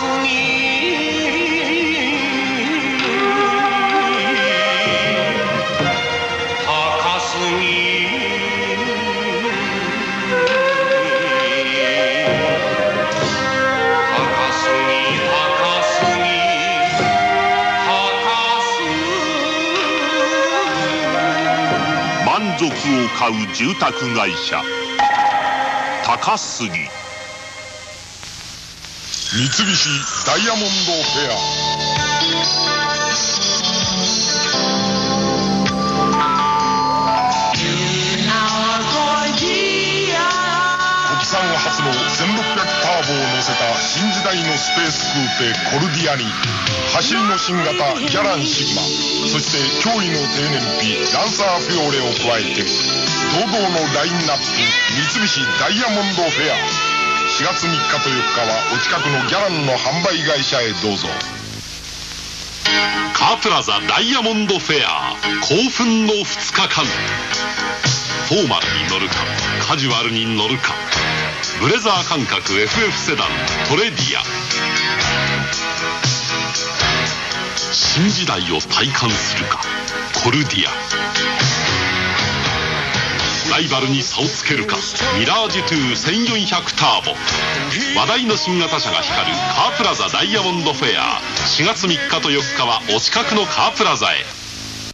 満足を買う住宅会社高杉三菱ダイヤモンドフェア。国産初の1600ターボを乗せた新時代のスペースクーペコルディアに走りの新型ギャランシグマ。そして驚異の低燃費ランサーフィオーレを加えて堂々のラインナップ三菱ダイヤモンドフェア。4月3日と4日はお近くのギャランの販売会社へどうぞ。カープラザダイヤモンドフェア興奮の2日間。フォーマルに乗るかカジュアルに乗るか。ブレザー感覚 FF セダントレディア。新時代を体感するかコルディア。ライバルに差をつけるか。ミラージュ21400ターボ。話題の新型車が光るカープラザダイヤモンドフェア。4月3日と4日はお近くのカープラザへ。